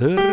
surga